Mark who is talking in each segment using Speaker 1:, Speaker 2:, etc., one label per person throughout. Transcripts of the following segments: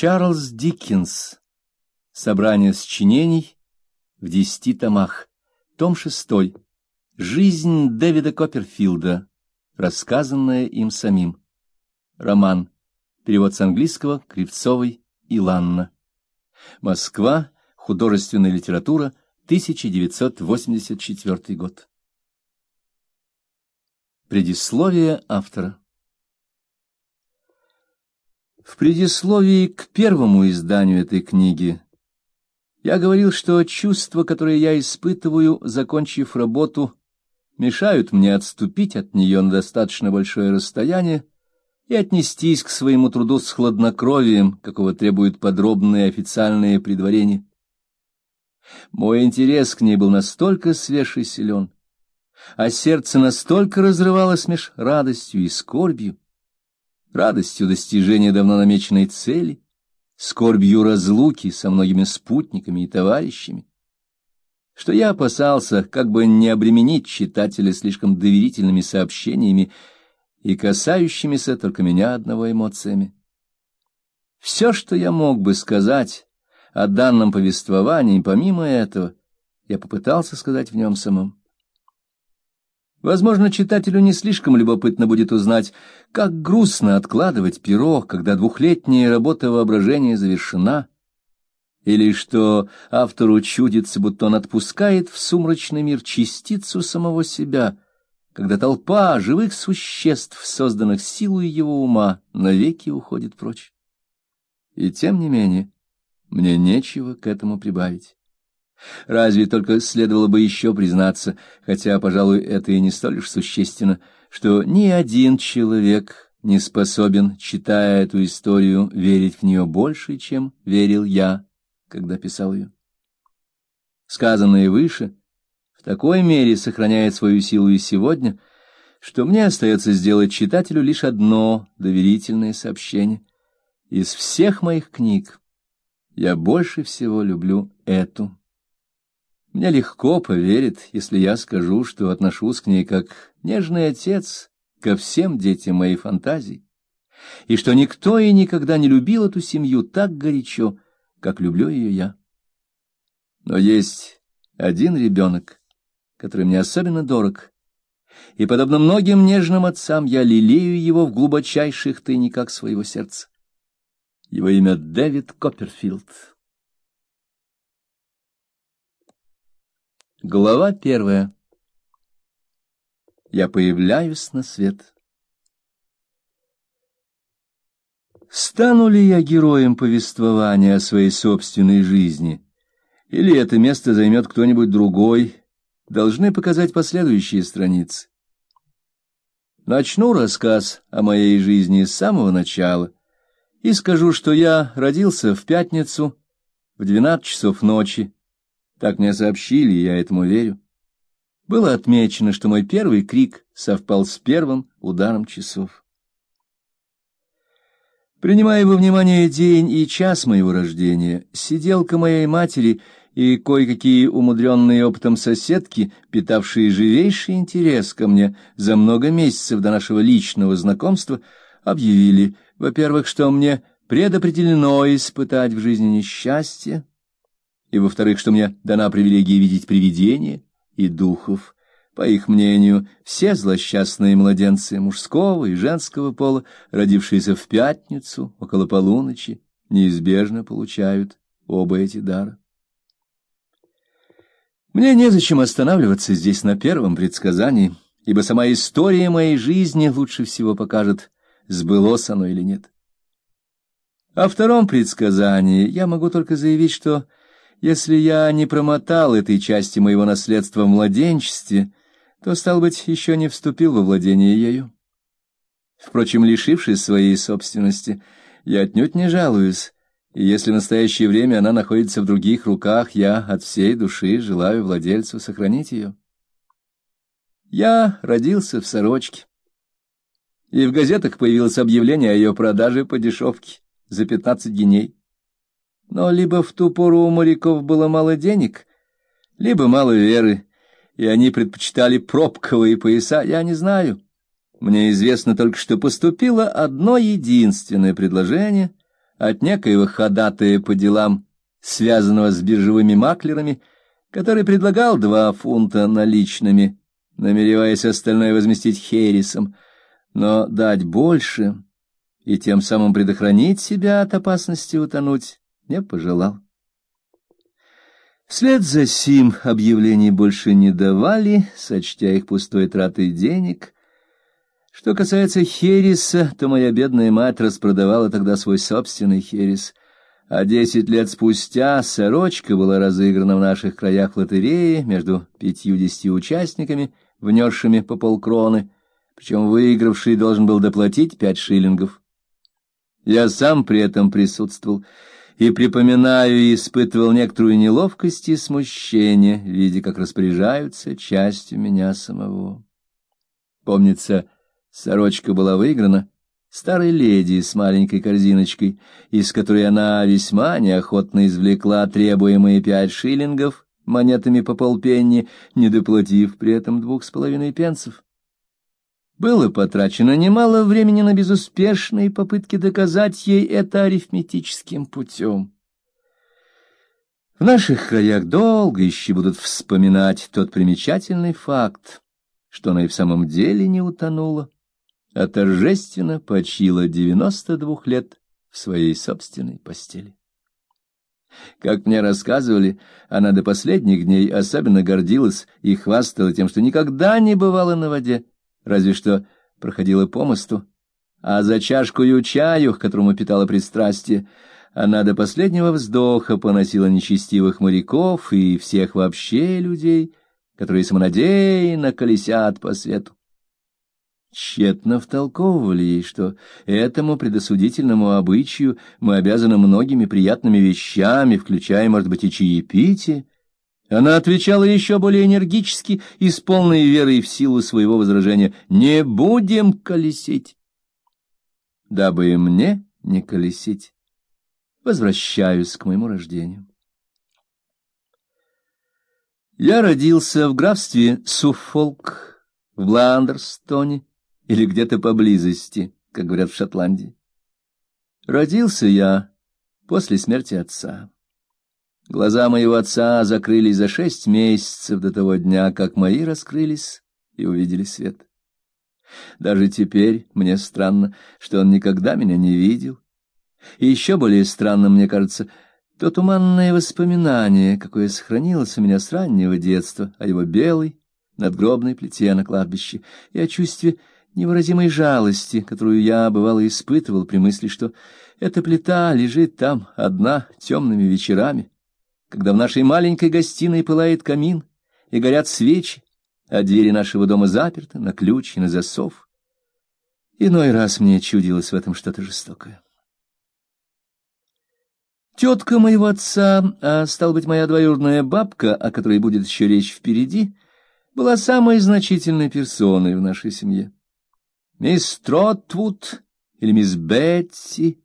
Speaker 1: Чарльз Диккенс. Собрание сочинений в десяти томах. Том шестой. Жизнь Дэвида Копперфилда, рассказанная им самим. Роман. Перевод с английского Кривцовой и Ланна. Москва. Художественная литература. 1984 год. Предисловие автора. В предисловии к первому изданию этой книги я говорил, что чувства, которые я испытываю, закончив работу, мешают мне отступить от нее на достаточно большое расстояние и отнестись к своему труду с хладнокровием, какого требуют подробные официальные предварения. Мой интерес к ней был настолько свеж и силен, а сердце настолько разрывалось меж радостью и скорбью, радостью достижения давно намеченной цели, скорбью разлуки со многими спутниками и товарищами, что я опасался, как бы не обременить читателя слишком доверительными сообщениями и касающимися только меня одного эмоциями. Все, что я мог бы сказать о данном повествовании, помимо этого, я попытался сказать в нем самом. Возможно, читателю не слишком любопытно будет узнать, как грустно откладывать перо, когда двухлетняя работа воображения завершена, или что автору чудится, будто он отпускает в сумрачный мир частицу самого себя, когда толпа живых существ, созданных силой его ума, навеки уходит прочь. И тем не менее, мне нечего к этому прибавить. Разве только следовало бы еще признаться, хотя, пожалуй, это и не столь уж существенно, что ни один человек не способен, читая эту историю, верить в нее больше, чем верил я, когда писал ее. Сказанное выше в такой мере сохраняет свою силу и сегодня, что мне остается сделать читателю лишь одно доверительное сообщение. Из всех моих книг я больше всего люблю эту. Мне легко поверит, если я скажу, что отношусь к ней как нежный отец ко всем детям моей фантазии, и что никто и никогда не любил эту семью так горячо, как люблю ее я. Но есть один ребенок, который мне особенно дорог, и, подобно многим нежным отцам, я лелею его в глубочайших тайниках своего сердца. Его имя Дэвид Копперфилд. Глава первая. Я появляюсь на свет. Стану ли я героем повествования о своей собственной жизни, или это место займет кто-нибудь другой, должны показать последующие страницы. Начну рассказ о моей жизни с самого начала и скажу, что я родился в пятницу в двенадцать часов ночи так мне сообщили, и я этому верю. Было отмечено, что мой первый крик совпал с первым ударом часов. Принимая во внимание день и час моего рождения, сиделка моей матери и кое-какие умудренные опытом соседки, питавшие живейший интерес ко мне за много месяцев до нашего личного знакомства, объявили, во-первых, что мне предопределено испытать в жизни несчастье, и, во-вторых, что мне дана привилегия видеть привидения и духов. По их мнению, все злосчастные младенцы мужского и женского пола, родившиеся в пятницу около полуночи, неизбежно получают оба эти дара. Мне незачем останавливаться здесь на первом предсказании, ибо сама история моей жизни лучше всего покажет, сбылось оно или нет. О втором предсказании я могу только заявить, что если я не промотал этой части моего наследства в младенчестве, то, стал быть, еще не вступил во владение ею. Впрочем, лишившись своей собственности, я отнюдь не жалуюсь, и если в настоящее время она находится в других руках, я от всей души желаю владельцу сохранить ее. Я родился в сорочке, и в газетах появилось объявление о ее продаже по дешевке за пятнадцать геней. Но либо в ту пору у моряков было мало денег, либо мало веры, и они предпочитали пробковые пояса, я не знаю. Мне известно только, что поступило одно единственное предложение от некоего ходатая по делам, связанного с биржевыми маклерами, который предлагал два фунта наличными, намереваясь остальное возместить хересом, но дать больше и тем самым предохранить себя от опасности утонуть не пожелал. Вслед за сим объявлений больше не давали, сочтя их пустой тратой денег. Что касается хереса, то моя бедная мать распродавала тогда свой собственный херес, а десять лет спустя сорочка была разыграна в наших краях в лотерее между пятью-десятью участниками, внесшими по полкроны, причем выигравший должен был доплатить пять шиллингов. Я сам при этом присутствовал и, припоминаю, испытывал некоторую неловкость и смущение, видя, как распоряжаются частью меня самого. Помнится, сорочка была выиграна старой леди с маленькой корзиночкой, из которой она весьма неохотно извлекла требуемые пять шиллингов монетами по полпенни, не доплатив при этом двух с половиной пенсов. Было потрачено немало времени на безуспешные попытки доказать ей это арифметическим путем. В наших краях долго еще будут вспоминать тот примечательный факт, что она и в самом деле не утонула, а торжественно почила девяносто двух лет в своей собственной постели. Как мне рассказывали, она до последних дней особенно гордилась и хвастала тем, что никогда не бывала на воде, разве что проходила по мосту, а за чашкою чаю, к которому питала пристрастие, она до последнего вздоха поносила нечестивых моряков и всех вообще людей, которые самонадеянно колесят по свету. Тщетно втолковывали ей, что этому предосудительному обычаю мы обязаны многими приятными вещами, включая, может быть, и чаепитие, она отвечала еще более энергически и с полной верой в силу своего возражения «Не будем колесить». Дабы и мне не колесить, возвращаюсь к моему рождению. Я родился в графстве Суффолк, в Бландерстоне или где-то поблизости, как говорят в Шотландии. Родился я после смерти отца. Глаза моего отца закрылись за шесть месяцев до того дня, как мои раскрылись и увидели свет. Даже теперь мне странно, что он никогда меня не видел. И еще более странно, мне кажется, то туманное воспоминание, какое сохранилось у меня с раннего детства, о его белой надгробной плите на кладбище, и о чувстве невыразимой жалости, которую я, бывало, испытывал при мысли, что эта плита лежит там одна темными вечерами, когда в нашей маленькой гостиной пылает камин и горят свечи, а двери нашего дома заперты на ключ и на засов. Иной раз мне чудилось в этом что-то жестокое. Тетка моего отца, а стал быть моя двоюродная бабка, о которой будет еще речь впереди, была самой значительной персоной в нашей семье. Мисс Тротвуд или мисс Бетси,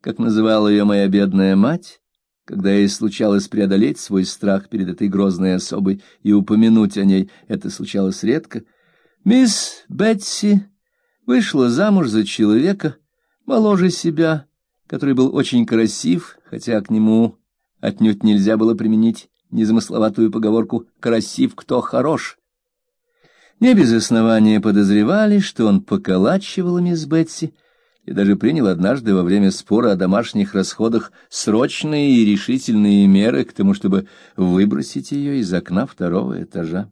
Speaker 1: как называла ее моя бедная мать, когда ей случалось преодолеть свой страх перед этой грозной особой и упомянуть о ней, это случалось редко, мисс Бетси вышла замуж за человека моложе себя, который был очень красив, хотя к нему отнюдь нельзя было применить незамысловатую поговорку «красив кто хорош». Не без основания подозревали, что он поколачивал мисс Бетси, и даже принял однажды во время спора о домашних расходах срочные и решительные меры к тому, чтобы выбросить ее из окна второго этажа.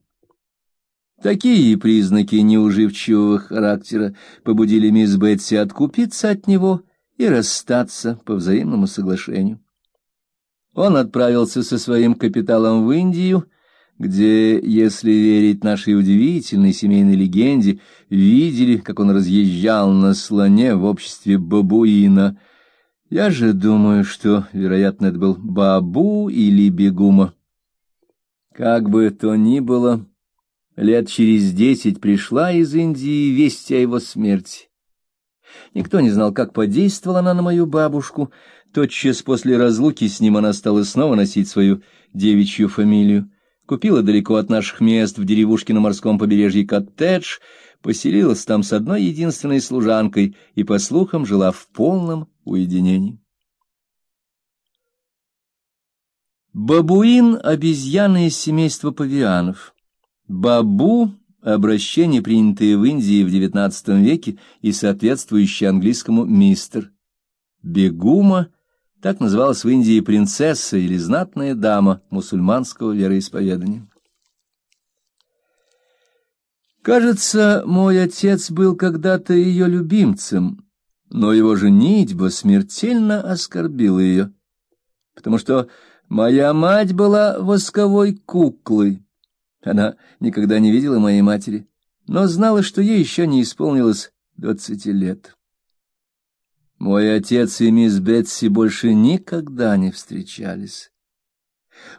Speaker 1: Такие признаки неуживчивого характера побудили мисс Бетси откупиться от него и расстаться по взаимному соглашению. Он отправился со своим капиталом в Индию, где, если верить нашей удивительной семейной легенде, видели, как он разъезжал на слоне в обществе бабуина. Я же думаю, что, вероятно, это был бабу или бегума. Как бы то ни было, лет через десять пришла из Индии весть о его смерти. Никто не знал, как подействовала она на мою бабушку. Тотчас после разлуки с ним она стала снова носить свою девичью фамилию купила далеко от наших мест в деревушке на морском побережье коттедж, поселилась там с одной единственной служанкой и, по слухам, жила в полном уединении. Бабуин — обезьяны из семейства павианов. Бабу — обращение, принятое в Индии в XIX веке и соответствующее английскому «мистер». Бегума — так называлась в Индии принцесса или знатная дама мусульманского вероисповедания. Кажется, мой отец был когда-то ее любимцем, но его женитьба смертельно оскорбила ее, потому что моя мать была восковой куклой. Она никогда не видела моей матери, но знала, что ей еще не исполнилось двадцати лет. Мой отец и мисс Бетси больше никогда не встречались.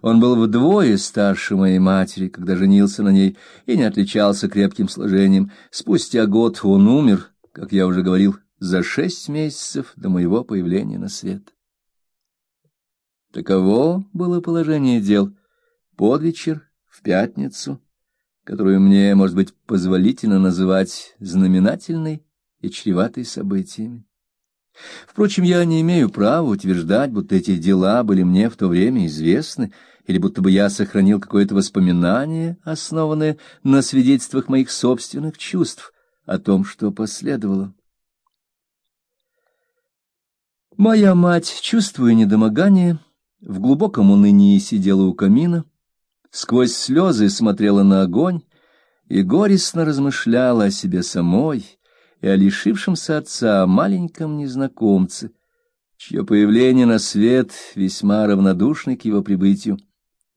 Speaker 1: Он был вдвое старше моей матери, когда женился на ней, и не отличался крепким сложением. Спустя год он умер, как я уже говорил, за шесть месяцев до моего появления на свет. Таково было положение дел. Под вечер, в пятницу, которую мне, может быть, позволительно называть знаменательной и чреватой событиями. Впрочем, я не имею права утверждать, будто эти дела были мне в то время известны, или будто бы я сохранил какое-то воспоминание, основанное на свидетельствах моих собственных чувств о том, что последовало. Моя мать, чувствуя недомогание, в глубоком унынии сидела у камина, сквозь слезы смотрела на огонь и горестно размышляла о себе самой, и о лишившемся отца маленьком незнакомце, чье появление на свет, весьма равнодушный к его прибытию,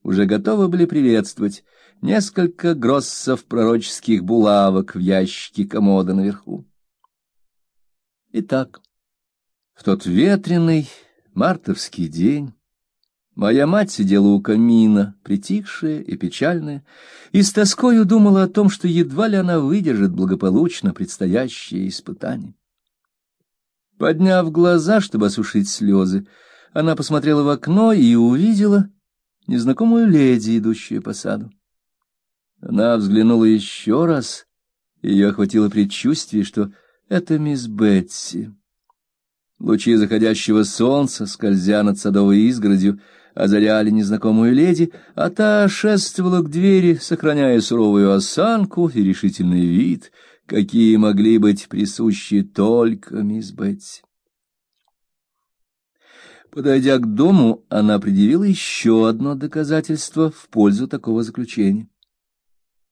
Speaker 1: уже готовы были приветствовать несколько гроссов пророческих булавок в ящике комода наверху. Итак, в тот ветреный мартовский день Моя мать сидела у камина, притихшая и печальная, и с тоскою думала о том, что едва ли она выдержит благополучно предстоящее испытание. Подняв глаза, чтобы осушить слезы, она посмотрела в окно и увидела незнакомую леди, идущую по саду. Она взглянула еще раз, и ее охватило предчувствие, что это мисс Бетси. Лучи заходящего солнца, скользя над садовой изгородью, озаряли незнакомую леди, а та шествовала к двери, сохраняя суровую осанку и решительный вид, какие могли быть присущи только мисс Бетси. Подойдя к дому, она предъявила еще одно доказательство в пользу такого заключения.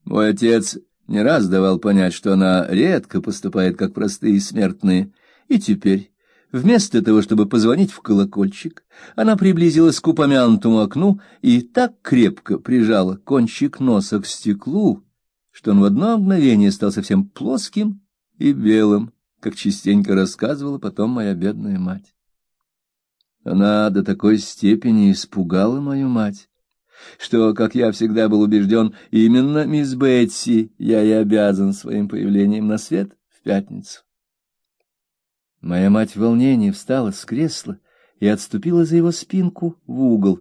Speaker 1: Мой отец не раз давал понять, что она редко поступает как простые смертные, и теперь Вместо того, чтобы позвонить в колокольчик, она приблизилась к упомянутому окну и так крепко прижала кончик носа к стеклу, что он в одно мгновение стал совсем плоским и белым, как частенько рассказывала потом моя бедная мать. Она до такой степени испугала мою мать, что, как я всегда был убежден, именно мисс Бетси я и обязан своим появлением на свет в пятницу. Моя мать в волнении встала с кресла и отступила за его спинку в угол.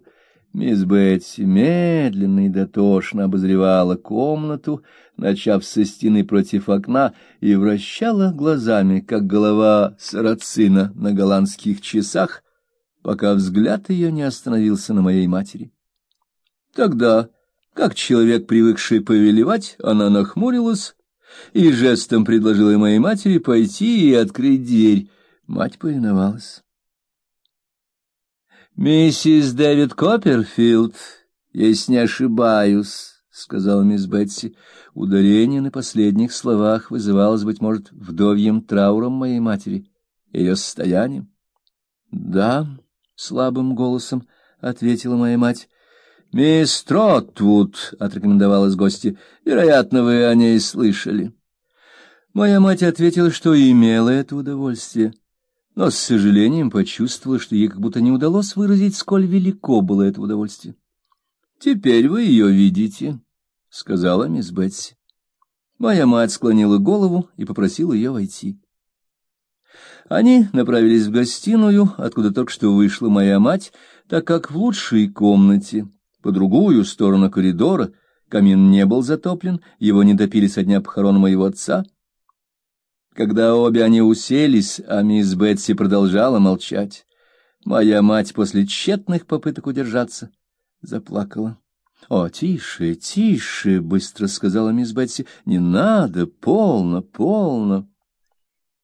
Speaker 1: Мисс Бетси медленно и дотошно обозревала комнату, начав со стены против окна, и вращала глазами, как голова сарацина на голландских часах, пока взгляд ее не остановился на моей матери. Тогда, как человек, привыкший повелевать, она нахмурилась и жестом предложила моей матери пойти и открыть дверь. Мать повиновалась. «Миссис Дэвид Копперфилд, если не ошибаюсь», — сказала мисс Бетси. Ударение на последних словах вызывалось, быть может, вдовьим трауром моей матери, ее состоянием. «Да», — слабым голосом ответила моя мать. «Мисс Тротвуд», — отрекомендовалась гостья, — «вероятно, вы о ней слышали». Моя мать ответила, что имела это удовольствие но с сожалением почувствовала, что ей как будто не удалось выразить, сколь велико было это удовольствие. «Теперь вы ее видите», — сказала мисс Бетси. Моя мать склонила голову и попросила ее войти. Они направились в гостиную, откуда только что вышла моя мать, так как в лучшей комнате, по другую сторону коридора, камин не был затоплен, его не допили со дня похорон моего отца — когда обе они уселись, а мисс Бетси продолжала молчать, моя мать после тщетных попыток удержаться заплакала. «О, тише, тише!» — быстро сказала мисс Бетси. «Не надо, полно, полно!»